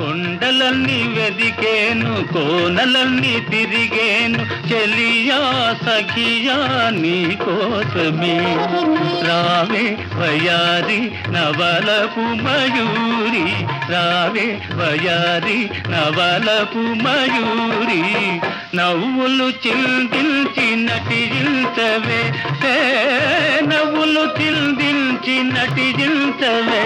కొండలన్నీ వెదికేను కోనలన్నీ తిరిగేను. చెలియా సఖియా నీ కోసమే. రావే వయారి నవలపు మయూరి రావే వయారి నవలపు మయూరి. నవ్వులు చిందించి నటించవే హే, నవ్వులు చిందించి నటించవే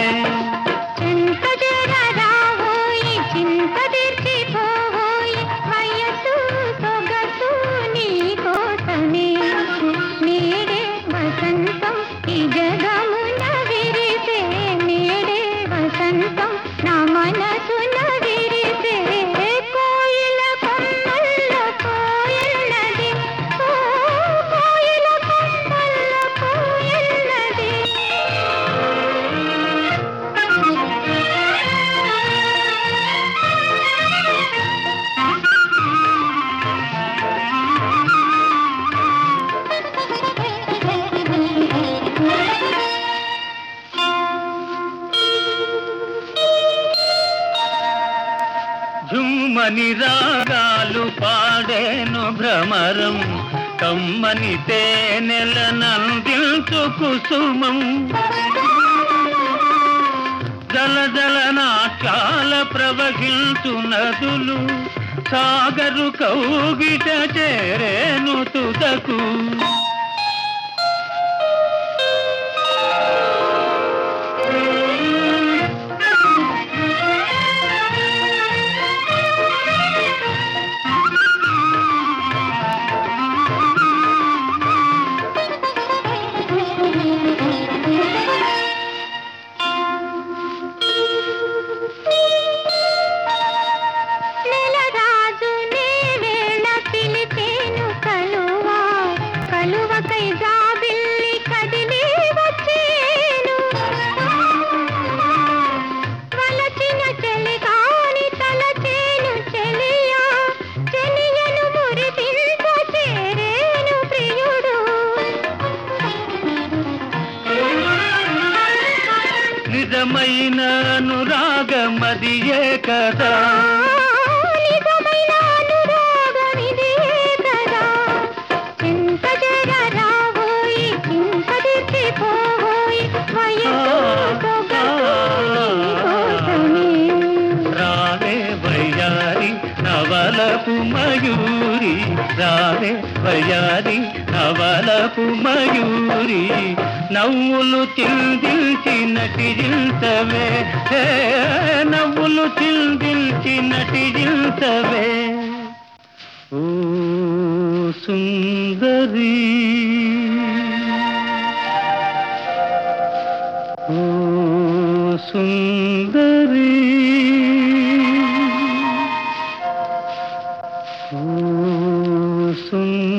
జగమున విరిసే నేడే వసంతం నా మనసున కమ్మని రాగాలు పాడేను భ్రమరం. కమ్మని తేనెల నందించు కుసుమం. జల నాట్యాల ప్రవహించు నదులు. సాగరు కౌగిట చేరేను తుదకు. నిజమైన అనురాగమదియే కదా? రావే వయ్యారి నవలపు మయూరి రావే వయ్యారి నవలపు మయూరి నవ్వులు చిందించి నటించవే హే, నవ్వులు చిందించి నటించవే ఓ సుందరి ఓ సుందరి सुन